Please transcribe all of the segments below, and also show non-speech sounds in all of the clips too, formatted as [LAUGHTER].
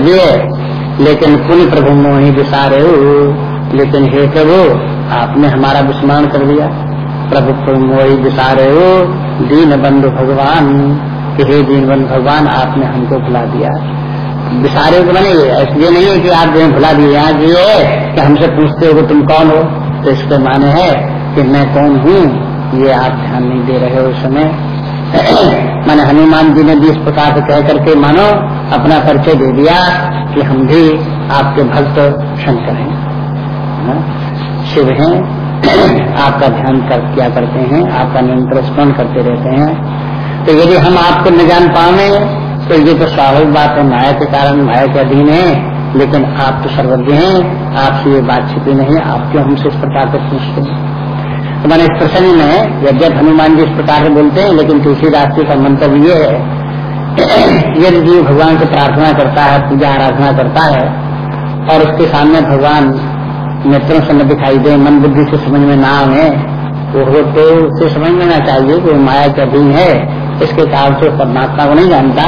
दिए लेकिन पुण्य प्रभु मोही विसारे लेकिन हे प्रभु, आपने हमारा विस्मरण कर दिया। प्रभु मोही विसारे दीन बंधु भगवान हे दीन बंधु भगवान, आपने हमको भुला दिया। विसारे को बने, इसलिए नहीं है कि आप जो भुला दिए। यहाँ की है कि हमसे पूछते हो तुम कौन हो? तो इसके माने है कि मैं कौन हूँ? ये आप ध्यान नहीं दे रहे हो उस समय। [CLEARS THROAT] मैंने हनुमान जी ने भी इस प्रकार से कह करके मानो अपना परिचय दे दिया कि हम भी आपके भक्त शंकर हैं। हाँ? शिव हैं। [CLEARS THROAT] आपका ध्यान कर, किया करते हैं। आपका निरंतर स्मरण करते रहते हैं। तो यदि हम आपको न जान पावे तो ये तो स्वाभाविक बात है। माया के कारण माया के अधीन है, लेकिन आप तो सर्वज्ञ हैं। आपसे ये बात छिपी नहीं आप क्यों हमसे इस प्रकार से पूछते हैं? तो मैंने इस प्रसंग में यद्यप हनुमान जी इस प्रकार से बोलते हैं, लेकिन तुलसीदास जी का मंतव्य ये है यदि जीव भगवान से प्रार्थना करता है, पूजा आराधना करता है, और उसके सामने भगवान नेत्रों से न दिखाई दे, मन बुद्धि से समझ में ना आए तो वो तो उसे समझ लेना चाहिए कि वो माया के अधीन है। इसके कारण से परमात्मा को नहीं जानता।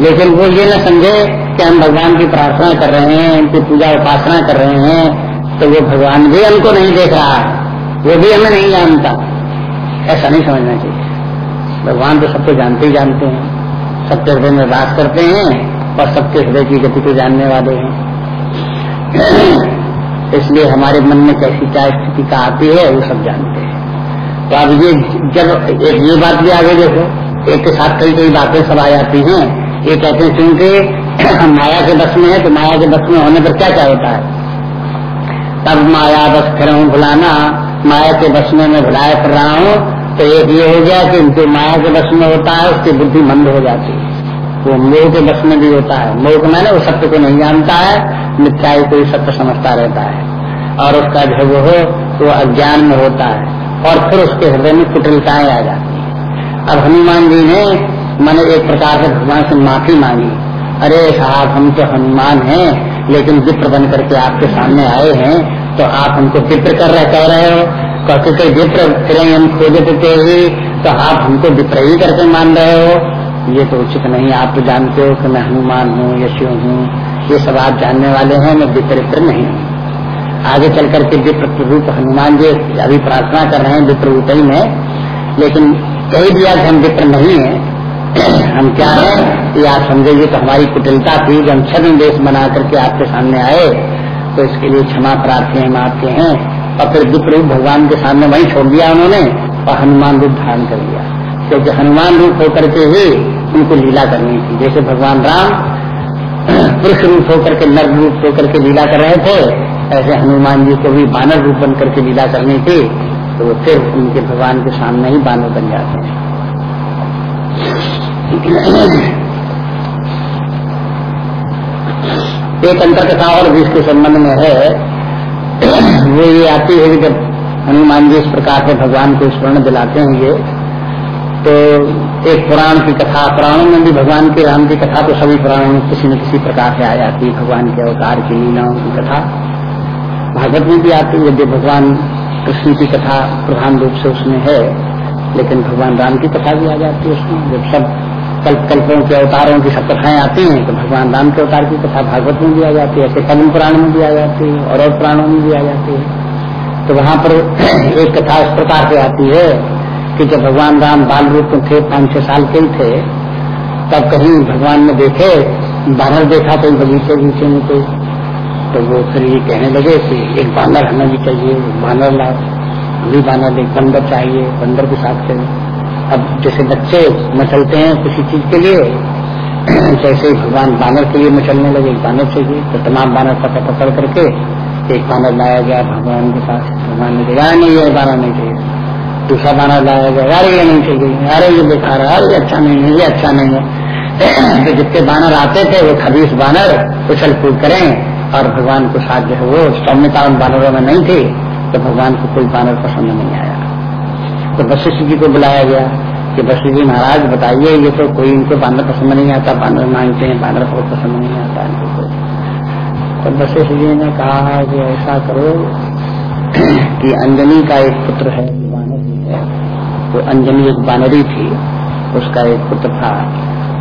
लेकिन वो ये न समझे कि हम भगवान की प्रार्थना कर रहे हैं, उनकी पूजा उपासना कर रहे हैं तो वो भगवान भी हमको नहीं देख रहा है। वो भी हमें नहीं जानता। ऐसा नहीं समझना चाहिए। भगवान तो सबको जानते ही जानते हैं। सबके हृदय में वास करते हैं और सबके हृदय की गति को जानने वाले हैं। इसलिए हमारे मन में कैसी क्या स्थिति का आती है, वो सब जानते हैं। तो अब ये जब एक ये बात भी आगे देखो, एक के साथ कई कई बातें सब आ जाती हैं। ये कहते हैं क्योंकि हम माया के बस में है तो माया के बस में होने पर क्या क्या होता है? तब माया बस फिर हूँ भुलाना, माया के बस में मैं भुलाए कर रहा हूँ तो एक ये हो गया कि जो माया के बस में होता है, उसकी बुद्धि मंद हो जाती है। वो मोह के बस में भी होता है। मोह को मैंने, वो सत्य को नहीं जानता है मिथ्याई को सत्य समझता रहता है। और उसका जो वो हो, वो अज्ञान में होता है। और फिर उसके हृदय में कुटिलताएँ आ जाती है। अब हनुमान जी ने, मैंने एक प्रकार से भगवान से माफ़ी मांगी। अरे साहब, हम तो हनुमान हैं, लेकिन विप्र बन करके आपके सामने आए हैं तो आप हमको विप्र कर रहे कह रहे हो। कहते थे विप्र फिर हम खोजते ही तो आप हमको विप्र ही करके मान रहे हो। ये तो उचित नहीं, आप तो जानते हो कि मैं हनुमान हूँ, यशु हूँ। ये सब आप जानने वाले हैं, मैं विप्र नहीं आगे चल करके विप्र रूप हनुमान जी अभी प्रार्थना कर रहे हैं, विप्र रूप ही में। लेकिन कही दिया कि हम विप्र नहीं है। [CLEARS THROAT] हम क्या है? कि आप समझेंगे तो हमारी कुटिलता थी हम छद्म देश बना करके आपके सामने आए तो इसके लिए क्षमा प्रार्थी हम आपके हैं। और फिर विप्र रूप भगवान के सामने वही छोड़ दिया उन्होंने और हनुमान रूप धारण कर लिया। क्योंकि हनुमान रूप होकर के ही उनको लीला करनी थी। जैसे भगवान राम पुरुष रूप होकर के, नर रूप होकर के लीला कर रहे थे, ऐसे हनुमान जी को भी बानर रूप बन करके लीला करनी थी तो वो फिर उनके भगवान के सामने ही बानर बन जाते हैं। एक अंतर कथा और भी इसके संबंध में है। वो ये आती है कि जब हनुमान जी इस प्रकार से भगवान को स्मरण दिलाते हैं ये तो एक पुराण की कथा, पुराणों में भी भगवान के, राम की कथा तो सभी पुराणों में किसी न किसी प्रकार से आ जाती है, भगवान के अवतार की लीलाओं की कथा। भागवत में भी आती है, यदि भगवान कृष्ण की कथा प्रधान रूप से उसमें है, लेकिन भगवान राम की कथा भी आ जाती है उसमें, जब सब कल्प कल्पों के अवतारों की सब कथाएँ आती हैं तो भगवान राम के अवतार की कथा भागवत में भी आ जाती है, ऐसे पद्म पुराण में भी आ जाती है, और और पुराणों में भी आ जाती है। तो वहाँ पर एक कथा इस प्रकार से आती है कि जब भगवान राम बाल रूप में थे, पाँच छह साल के थे, तब कहीं भगवान ने देखे, बानर देखा तो बगीचे बगीचे में कोई। तो वो फिर ये कहने लगे कि एक बानर हमें भी चाहिए, बानर लाओ भी बानर एक बंदर चाहिए, बंदर के साथ चले। अब जैसे बच्चे मचलते हैं किसी चीज़ के लिए, [CLEARS THROAT] जैसे ही भगवान बानर के लिए मचलने लगे बानर चाहिए तो तमाम बानर पकड़ पकड़ करके एक बानर लाया गया भगवान के पास। भगवान ने कहा नहीं, ये बानर नहीं चाहिए। दूसरा बानर लाया गया, यार, ये नहीं चाहिए। अरे ये बेकार है। अरे अच्छा नहीं है, ये अच्छा नहीं है। [CLEARS THROAT] तो जितने बानर आते थे, वो खबीस बानर उछल कूद करें और भगवान को साथ जो है वो सौम्यता उन बानरों में नहीं थी तो भगवान को कोई बानर पसंद नहीं आया। तो वशिष्ठ जी को बुलाया गया कि वशिष्ठ जी महाराज, बताइए, ये तो कोई इनको बानर पसंद नहीं आता, बानर मांगते हैं, बानर बहुत पसंद नहीं आता इनको तो। वशिष्ठ जी ने कहा कि ऐसा करो कि अंजनी का एक पुत्र है बानर जी है। तो अंजनी एक बानरी थी, उसका एक पुत्र था।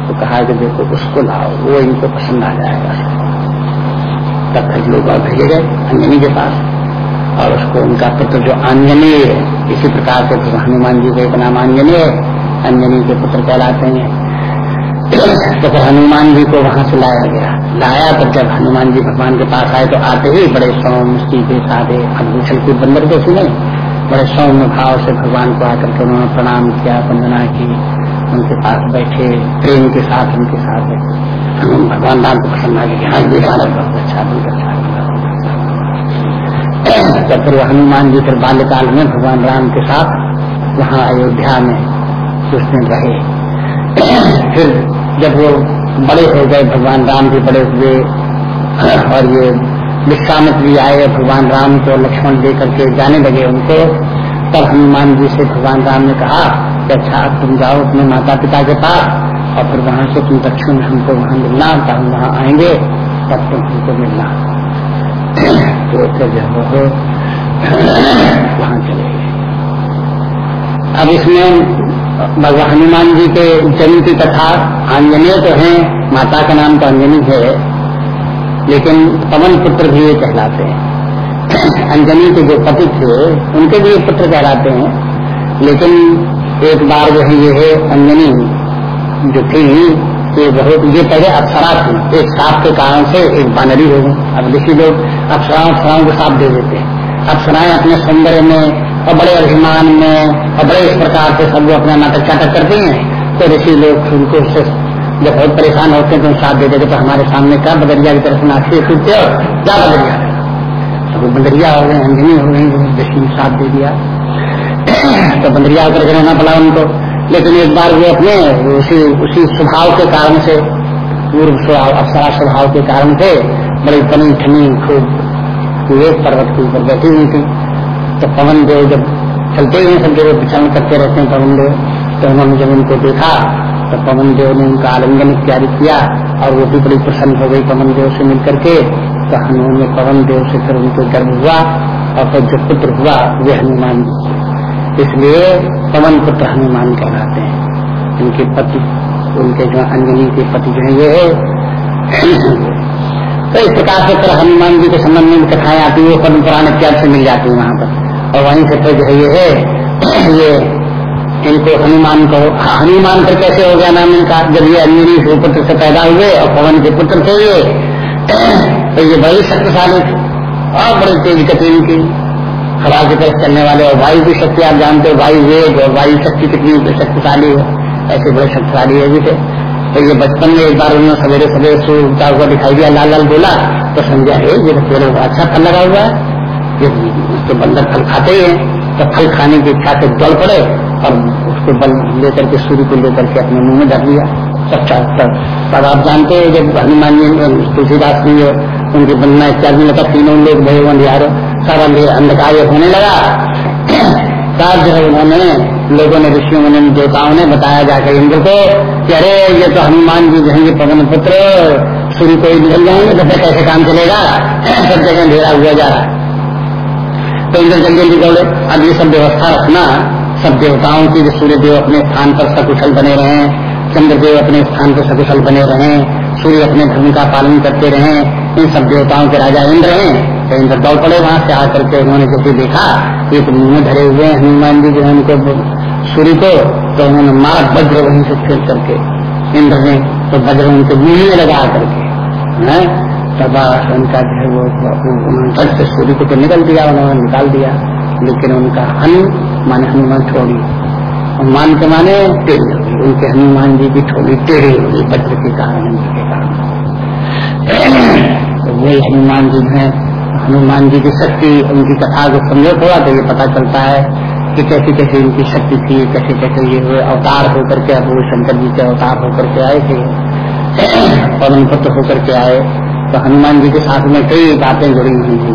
तो कहा कि देखो, उसको लाओ, वो इनको पसंद आ जाएगा। तब लोग और भेजे गए अंजनी के पास। और उसको उनका पुत्र जो आंजनी है, इसी प्रकार से हनुमान जी का एक नाम आंजनी है अंजनी के पुत्र कहलाते हैं। तो फिर हनुमान जी को वहाँ से लाया गया। लाया तो जब हनुमान जी भगवान के पास आए तो आते ही बड़े सौम सीधे साधे अभूषण के बंदर के सुने। बड़े सौम्य भाव से भगवान को आकर के उन्होंने प्रणाम किया, वंदना की। उनके पास बैठे, प्रेम के साथ उनके साथ बैठे। भगवान राम को पसंद आ गया हाँ बहुत अच्छा बहुत तब फिर हनुमान जी फिर बाल्यकाल में भगवान राम के साथ वहाँ अयोध्या में दिन रहे। [CLEARS THROAT] फिर जब वो बड़े हो गए, भगवान राम भी बड़े हुए [CLEARS THROAT] और ये विश्वामित्र भी आए, भगवान राम को लक्ष्मण दे करके जाने लगे उनको तब हनुमान जी से भगवान राम ने कहा कि अच्छा तुम जाओ अपने माता पिता के पास और फिर वहाँ से तुम दक्षिण हमको वहाँ मिलना, तब हम वहाँ आएँगे, तब तुम हमको मिलना। तो फिर वो वहाँ चले गए अब इसमें भगवान हनुमान जी के जन्म की कथा, आंजनेय तो है, माता का नाम तो अंजनी है, लेकिन पवन पुत्र भी ये कहलाते हैं। अंजनी के जो पति थे, उनके भी पुत्र कहलाते हैं, लेकिन एक बार जो है ये है अंजनी जो थी ये बहुत, ये पहले अप्सरा थी, एक साप के कारण से एक बानरी हो गई। अब ऋषि लोग अप्सराओं अप्सराओं को साथ दे देते हैं। अप्सराएँ अपने सौंदर्य में, और बड़े अभिमान में, और बड़े इस प्रकार से सब लोग अपना नाटक चाटक करते हैं। तो ऋषि लोग उनको उससे जब बहुत परेशान होते हैं तो साथ दे देते तो हमारे सामने क्या बदरिया की तरफ़ नाखी सूचते हो क्या बदरिया? तो वो बंदरिया हो गए, अंजनी हो गई ऋषि ने साथ दे दिया। तो बंदरिया होकर के रहना पड़ा उनको। लेकिन एक बार वो अपने उसी उसी स्वभाव के कारण से, पूर्व स्वभाव, अप्सरा स्वभाव के कारण से बड़ी बनी ठनी खूब एक पर्वत के ऊपर बैठी हुई थी। तो पवन देव जब चलते हुए सब जगह विचरण करते रहते हैं पवन देव तो उन्होंने जब उनको देखा तो पवन देव ने उनका आलिंगन इत्यादि किया और वो भी बड़ी प्रसन्न हो गई पवन देव से मिल करके तो हनुमान ने पवन देव से फिर उनको गर्व हुआ और फिर जो पुत्र हुआ, वे हनुमान इसलिए पवन पुत्र हनुमान कहलाते हैं। उनके पति, उनके जो अंजनी के पति जो है, ये तो इस प्रकार से फिर हनुमान जी के संबंध में कथाएँ आती है पद्म पुराण इत्यादि से मिल जाती है वहाँ पर। और वहीं से फिर जो है, ये है, ये इनको हनुमान को, हनुमान फिर कैसे हो गया नाम इनका? जब ये अंजनी के पुत्र से पैदा हुए और पवन के पुत्र थे ये तो ये बड़ी शक्तिशाली थे और बड़ी तेज गति की हवा की तरफ़ चलने वाले और वायु की शक्ति, आप जानते हो, वायु वेग और वायु शक्ति कितनी शक्तिशाली है। ऐसे बड़े शक्तिशाली है भी थे। तो ये बचपन में एक बार उन्होंने सवेरे सवेरे सूर्य उगता हुआ दिखाई दिया, लाल लाल बोला तो समझा है, ये तो अच्छा फल लगा हुआ है। ये तो बंदर फल खाते ही तो फल खाने की इच्छा से जल पड़े और उसको बल लेकर के सूर्य को लेकर के अपने मुँह में धर लिया। सच्चा तब आप जानते हैं जब हनुमान जी तुलसीदास जी उनकी बंदना इत्यादि तब तीनों लोग भय सारा अंधकार होने लगा। [CLEARS THROAT] तब जो है उन्होंने लोगों ने, ऋषियों ने, देवताओं ने बताया जाकर इंद्र को कि अरे, ये तो हनुमान जी जो पवन पुत्र, सूर्य को ही निकल जाएँगे तो फिर कैसे काम चलेगा? [CLEARS THROAT] सब जगह अंधेरा हुआ जा रहा तो इंद्र जल्दी जल्दी दौड़े अब ये सब व्यवस्था रखना। सब देवताओं की जो सूर्य देव अपने स्थान पर सकुशल बने रहे, चंद्रदेव अपने स्थान पर सकुशल बने रहे, सूर्य अपने धर्म का पालन करते रहे, इन सब देवताओं के राजा इंद्र हैं। तो इंद्र दौड़ पड़े वहाँ से आकर के उन्होंने भी देखा, ये तो मुँह धरे हुए हनुमान जी जो है, उनको सूर्य को तो उन्होंने मार वज्र वहीं से खेल करके, इंद्र ने तो वज्र उनके में लगा करके, है? तब उनका जो है वो उन्होंने से सूर्य को तो निकल दिया, उन्होंने निकाल दिया, लेकिन उनका हनु माने हनुमान छोड़ी मान के माने टेढ़ी होगी, उनके हनुमान जी की थोड़ी टेढ़ी होगी, वज्र के कारण, इंद्र के कारण। तो वही हनुमान जी है। हनुमान जी की शक्ति, उनकी कथा को समझो, थोड़ा तो ये पता चलता है कि कैसे कैसे इनकी शक्ति थी, कैसे कैसे ये हुए, अवतार होकर के अब वो शंकर जी के अवतार होकर के आए थे। पवन पुत्र होकर के आए। तो हनुमान जी के साथ में कई बातें जुड़ी हुई थी।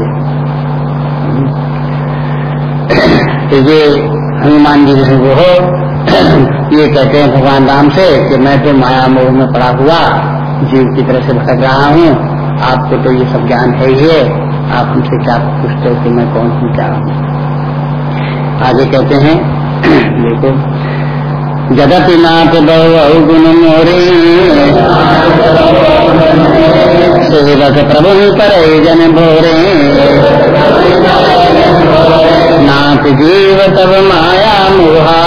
तो ये हनुमान जी जो है वो ये कहते हैं भगवान राम से कि मैं तो माया मोह में पड़ा हुआ, जीव की तरह से भटक रहा हूँ, आपको तो ये सब ज्ञान है ही है। आप हमसे क्या पूछते हो कि मैं कौन हूँ, क्या हूँ? आगे कहते हैं, देखो। जगति नाथ बहु गुण मोरे सेवक प्रभु पर जन भोरे। नाथ जीव तब माया मुहा।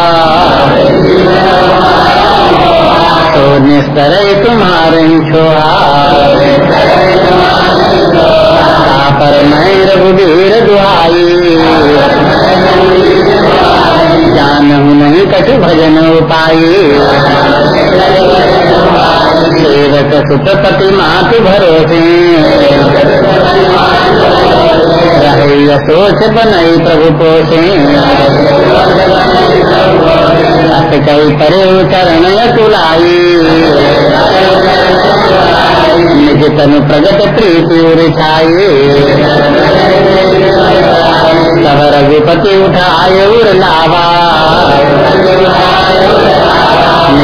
तो निस्तर तुम्हारे छोहा। पर मैं रघुवीर दुहाई। कछु भजन उपाई सेवक सुतपति मात भरोसे सोच बनई प्रभु अत कई परे चरण तुलाई निज तनु प्रगट प्रीति उछाई तब रघुपति उठाए उर लावा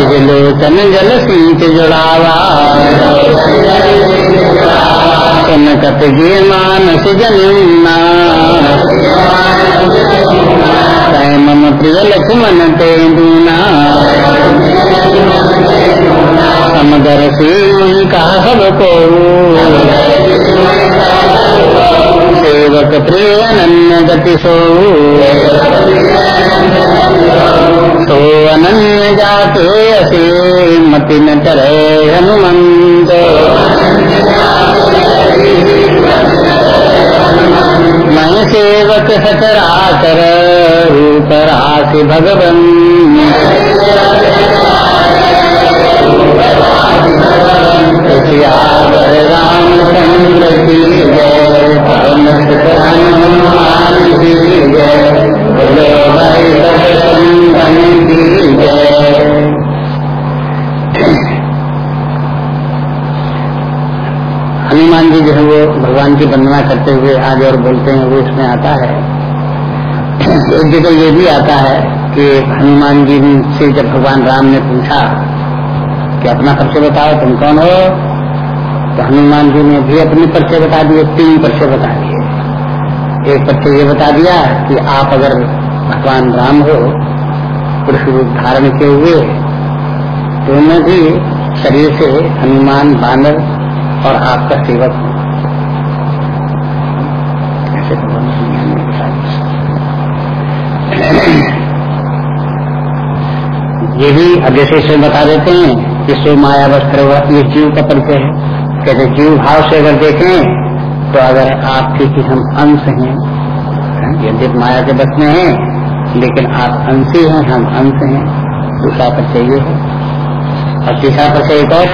निज जल सींच जुड़ावा कनकत जी मानस जन्ना मम प्रिय लक्ष्मण ते दूना समगर से का सबको सेवक प्रिय अनन्य गति सो तो असे मति न चले हनुमंत। मैं सेवक सचराचर, रूप राशि भगवन। रामचंद्र की जय। पवन हनुमान। भगवान की वंदना करते हुए आगे और बोलते हैं, वो इसमें आता है। एक जगह ये भी आता है कि हनुमान जी से जब भगवान राम ने पूछा कि अपना परिचय बताओ, तुम कौन हो? तो हनुमान जी ने भी अपने परिचय बता दिए, तीन परिचय बता दिए। एक परिचय ये बता दिया कि आप अगर भगवान राम हो, पुरुष रूप धारण किए हुए तो मैं भी शरीर से हनुमान, बानर और आपका सेवक हूँ। ये भी अब जैसे इसमें बता देते हैं कि सो माया वस्त्र ये जीव का परिचय है। कहते जीव भाव से अगर देखें तो अगर आपके कि हम अंश हैं यदि माया के में हैं, लेकिन आप अंशी हैं, हम अंश हैं, दूसरा परिचय ये है। और तीसरा परिचय एक और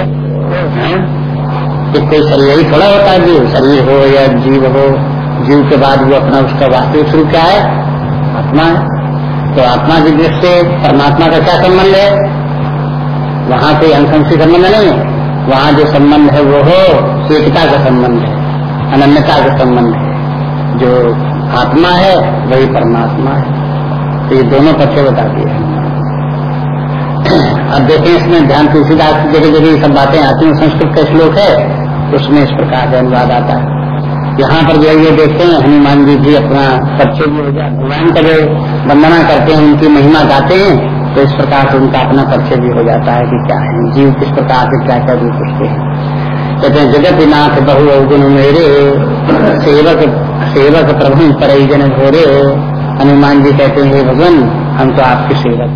कोई शरीर ही थोड़ा होता है, जीव। शरीर हो या जीव हो जीव के बाद वो अपना उसका वास्तविक स्वरूप क्या है? आत्मा है। तो आत्मा की दृष्टि से परमात्मा का क्या संबंध है? वहाँ कोई अनुशंसी संबंध नहीं है। वहाँ जो संबंध है वो हो एकता का संबंध है, अनन्यता का संबंध है। जो आत्मा है, वही परमात्मा है। तो ये दोनों पक्षे बता दिए अब देखें इसमें ध्यान तुलसीदास की जगह जगह सब बातें आती हैं। संस्कृत का श्लोक है, उसमें इस प्रकार का अनुवाद आता है। यहाँ पर जो ये देखते हैं, हनुमान जी भी अपना भी हो जाए, भगवान का जो वंदना करते हैं, उनकी महिमा गाते हैं तो इस प्रकार से उनका अपना परिचय भी हो जाता है कि क्या है, जीव किस प्रकार से क्या क्या रूप उसके हैं। कहते हैं, जगत नाथ बहु अवगुण मेरे, सेवक सेवक प्रभु परिजन घोरे। हनुमान जी कहते हैं भगवान, हम तो आपके सेवक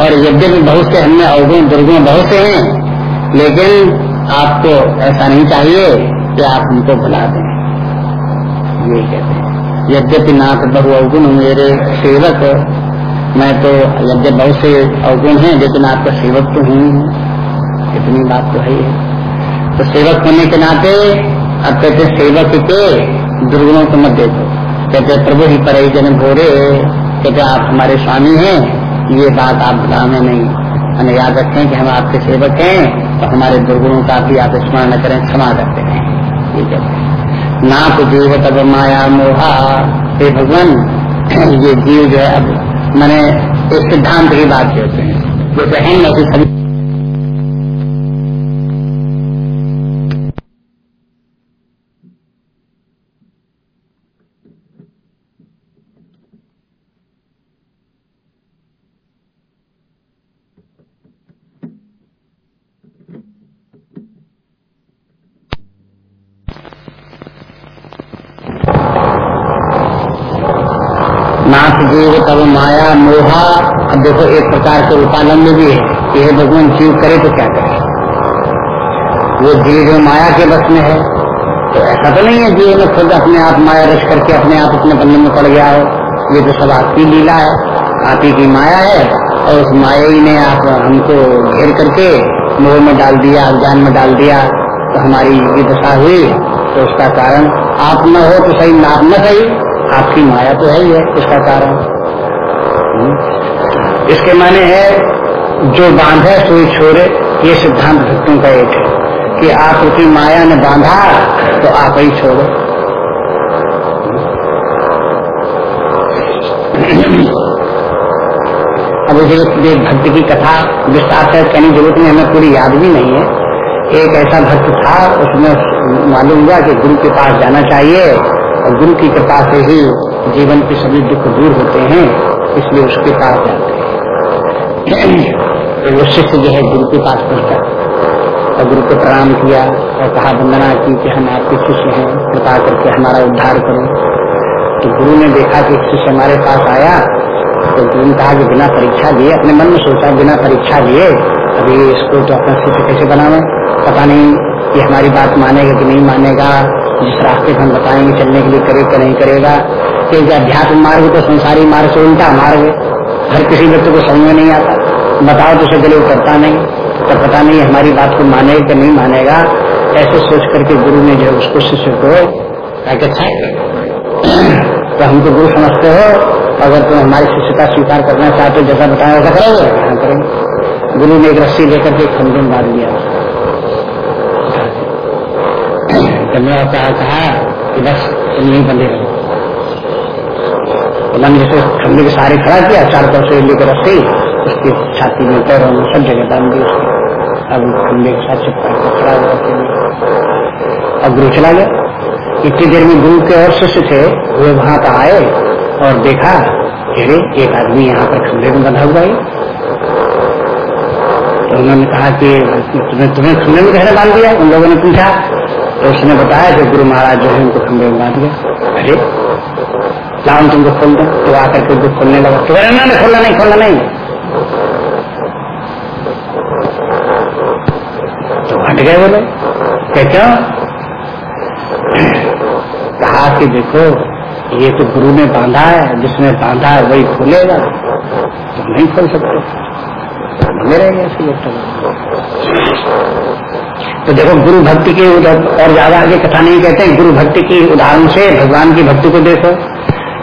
और यद्यपि बहुत से हमने अवगुण दुर्गुण बहुत से हैं, लेकिन आपको ऐसा नहीं चाहिए कि आप हमको भुला दें। ये कहते हैं। यद्यपि नाथ बहु अवगुण मेरे सेवक, मैं तो यद्यपि बहुत से अवगुण हैं, लेकिन आपका सेवक तो ही। इतनी बात तो है तो सेवक होने के नाते अब कहते सेवक के दुर्गुणों को मत देखो। कहते प्रभु ही पर जन भोरे। कहते आप हमारे स्वामी हैं। ये बात आप भुलाने नहीं। हमें याद रखें कि हम आपके सेवक हैं तो हमारे दुर्गुणों का भी आप स्मरण करें, क्षमा करते हैं। जब ना तो जीव तब माया मोहा हे भगवान, ये जीव जो है, अब मैंने एक सिद्धांत की बात कहते हैं। जो बहन सभी जीव तब माया मोहा देखो, एक प्रकार के उपालंब भी है कि हे भगवान, जीव करे तो क्या करे? वो जीव जो माया के बस में है तो ऐसा तो नहीं है जीव में खुद अपने आप माया रच करके अपने आप अपने बंधन में पड़ गया हो। ये तो सब आपकी लीला है, आप ही की माया है, और उस माया ही ने आप, हमको घेर करके मोह में डाल दिया अज्ञान में डाल दिया तो हमारी ये दशा हुई। तो उसका कारण, आप न हो तो सही, आप न सही, आपकी माया तो है ही है इसका कारण। हम्म। इसके माने है, जो बांधे सोई छोड़े, ये सिद्धांत भक्तों का एक है कि आपकी माया ने बांधा तो आप ही छोड़ो। अब ये भक्ति की कथा विस्तार से कहने ज़रूरत नहीं, हमें पूरी याद भी नहीं है। एक ऐसा भक्त था, उसमें मालूम हुआ कि गुरु के पास जाना चाहिए, और गुरु की कृपा से ही जीवन के सभी दुख दूर होते हैं, इसलिए उसके पास जाते वो शिष्य जो है गुरु के पास पहुँचा। और गुरु को प्रणाम किया और कहा, वंदना की कि हम आपके शिष्य हैं, कृपा करके हमारा उद्धार करें। तो गुरु ने देखा कि शिष्य हमारे पास आया तो गुरु ने कहा कि बिना परीक्षा दिए अपने मन में सोचा बिना परीक्षा दिए अभी इसको तो अपना शिष्य कैसे बनावे पता नहीं कि हमारी बात मानेगा कि नहीं मानेगा, जिस रास्ते हम बताएँगे, चलने के लिए करे नहीं करेगा। क्योंकि अध्यात्म मार्ग तो संसारी मार्ग से उल्टा मार्ग हर किसी व्यक्ति को समझ में नहीं आता। बताओ तो चले वो करता नहीं तो पता नहीं हमारी बात को मानेगा कि नहीं मानेगा। ऐसे सोच करके गुरु ने जो उसको शिष्य को अच्छा तो हमको गुरु समझते हो, अगर तुम हमारी शिष्यता स्वीकार करना चाहते हो, जैसा बताया वैसा करोगे हाँ करेंगे। गुरु ने एक रस्सी लेकर के खंडे में डाल दिया। मेरा कहा कहा कि बस तुम यही बंदे रहो। मैंने जैसे खंडे के सारे खड़ा किया, चार तरफ़ से लेकर रस्सी उसकी छाती में पैरों में सब जगह डाल दी अब खंडे के साथ खड़ा अब गुरु चला गया। इतनी देर में गुरु के और शिष्य थे, वे वहाँ पर आए और देखा अरे एक आदमी यहाँ पर खंडे में बंधा हुआ है। तो उन्होंने कहा कि तुम्हें तुम्हें खंडे में कहने बाँध दिया? उन लोगों ने पूछा। तो उसने बताया कि गुरु महाराज जो है उनको खंबे में बाँध दिया। अरे लाओ तुमको खोल दो तो आकर के दुख खोलने लगा। तो ना नहीं खोलना नहीं खोलना नहीं। तो हट गए बोले क्या क्यों? कहा कि देखो, ये तो गुरु ने बांधा है, जिसने बांधा है वही खोलेगा। तो नहीं खोल सकते। ऐसे तो। देखो, गुरु भक्ति की और ज़्यादा आगे कथा नहीं कहते गुरु भक्ति की उदाहरण से भगवान की भक्ति को देखो।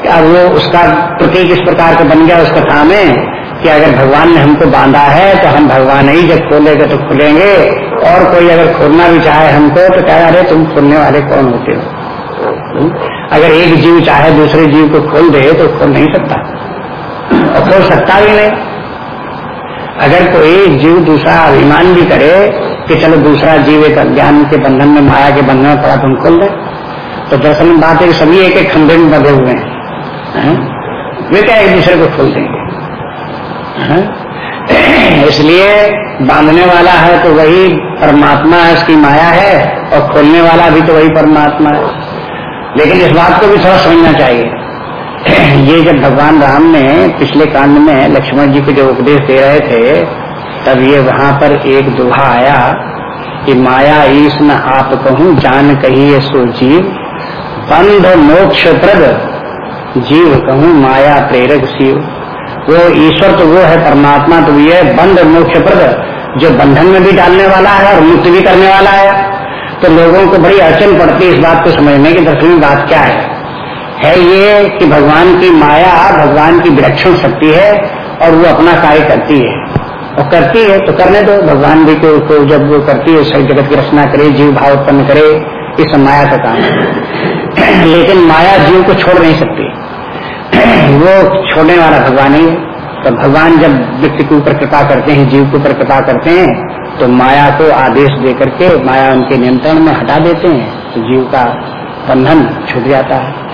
अब वो उसका प्रतीक इस प्रकार का बन गया उस कथा में कि अगर भगवान ने हमको बांधा है तो हम भगवान ही जब खोलेंगे तो खुलेंगे। और कोई अगर खोलना भी चाहे हमको तो कह रहे तुम खोलने वाले कौन होते हो? अगर एक जीव चाहे दूसरे जीव को खोल दे तो खोल नहीं सकता। और खोल सकता भी नहीं। अगर कोई जीव दूसरा अभिमान भी करे कि चलो दूसरा जीव एक अज्ञान के बंधन में, माया के बंधन में पड़ा तुम खोल दे। तो दरअसल बात है कि सभी एक एक खंभे में बंधे हुए हैं। वे क्या एक दूसरे को खोल देंगे? इसलिए बांधने वाला है तो वही परमात्मा है, उसकी माया है, और खोलने वाला भी तो वही परमात्मा है। लेकिन इस बात को भी थोड़ा समझना चाहिए। ये जब भगवान राम ने पिछले कांड में लक्ष्मण जी को जो उपदेश दे रहे थे, तब ये वहाँ पर एक दुहा आया कि, माया ईश न आप कहूँ, जान कहिए सो जीव, बंध मोक्ष प्रद जीव कहूँ माया प्रेरक शिव वो ईश्वर तो वो है परमात्मा तो ये बंध मोक्ष प्रद जो बंधन में भी डालने वाला है और मुक्त भी करने वाला है। तो लोगों को बड़ी अड़चन पड़ती है इस बात को समझने की दरअसल बात क्या है? है ये कि भगवान की माया भगवान की विलक्षण शक्ति है और वो अपना कार्य करती है। और करती है तो करने दो। भगवान भी को, को जब वो करती है सही जगत की रचना करे जीव भाव उत्पन्न करे इस माया का काम है। [CLEARS THROAT] लेकिन माया जीव को छोड़ नहीं सकती। वो छोड़ने वाला भगवान ही है। तो भगवान जब व्यक्ति के ऊपर कृपा करते हैं, जीव के ऊपर कृपा करते हैं तो माया को आदेश दे करके माया उनके नियंत्रण में हटा देते हैं। तो जीव का बंधन छूट जाता है।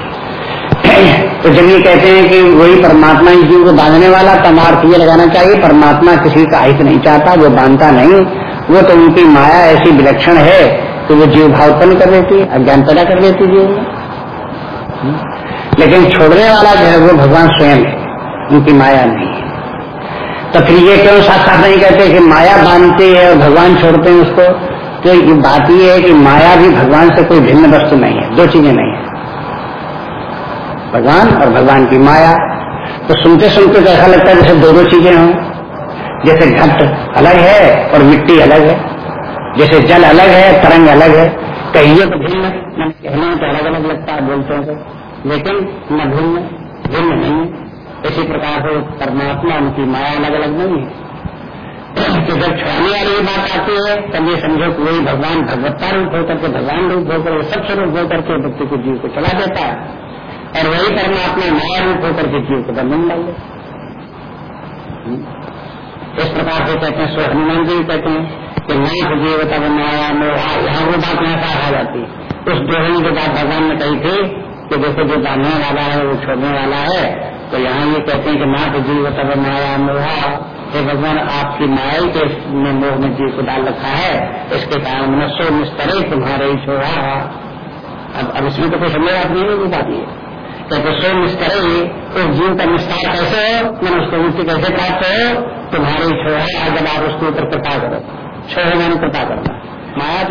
तो जब ये कहते हैं कि वही परमात्मा ही जीव को बांधने वाला तब अर्थ ये लगाना चाहिए, परमात्मा किसी का हित नहीं चाहता, वो बांधता नहीं। वो तो उनकी माया ऐसी विलक्षण है कि वो जीव भाव उत्पन्न कर देती है, अज्ञान पैदा कर देती जीव में। लेकिन छोड़ने वाला जो है वो भगवान स्वयं है, उनकी माया नहीं है। तो फिर ये क्यों साथ नहीं कहते कि माया बांधती है और भगवान छोड़ते हैं उसको? तो ये बात यह है कि माया भी भगवान से कोई भिन्न वस्तु नहीं है, दो चीज़ें नहीं है। भगवान और भगवान की माया। तो सुनते सुनते तो ऐसा लगता है जैसे दो दो चीज़ें हों। जैसे घट अलग है और मिट्टी अलग है। जैसे जल अलग है, तरंग अलग है। कहिए तो भिन्न कहना तो अलग अलग लगता है बोलते हैं तो। लेकिन न भिन्न भिन्न नहीं। इसी प्रकार से परमात्मा उनकी माया अलग अलग नहीं है। तो जब छुड़ाने वाली बात आती है, तब ये समझो कि वही भगवान भगवत्ता रूप होकर के, भगवान रूप होकर सब स्वरूप होकर के व्यक्ति को जीव को चला देता है। और वही परमात्मा माया रूप होकर के जीव को बंधन डाल इस प्रकार से कहते हैं सो हनुमान जी कहते हैं कि नाथ जीव तब माया मोहा, यहाँ वो बात यहाँ आ जाती है। उस दोहन के बाद भगवान ने कही थी कि देखो जो बांधने वाला है, वो छोड़ने वाला है तो यहाँ ये कहते हैं कि नाथ जीव तब माया मोहा। हे भगवान, आपकी माया के मोह में जीव को डाल रखा है। इसके कारण मनुष्य निस्तरे तुम्हारे ही छोड़ा अब अब इसमें तो कोई समझ बात नहीं होगी बात ये। तो सो निस्तरे उस जीव का निस्तार कैसे हो, मैंने उसको मुक्ति कैसे प्राप्त हो तुम्हारी छोड़ा जब आप उसके ऊपर कृपा करो। छोड़, मैंने कृपा करना माया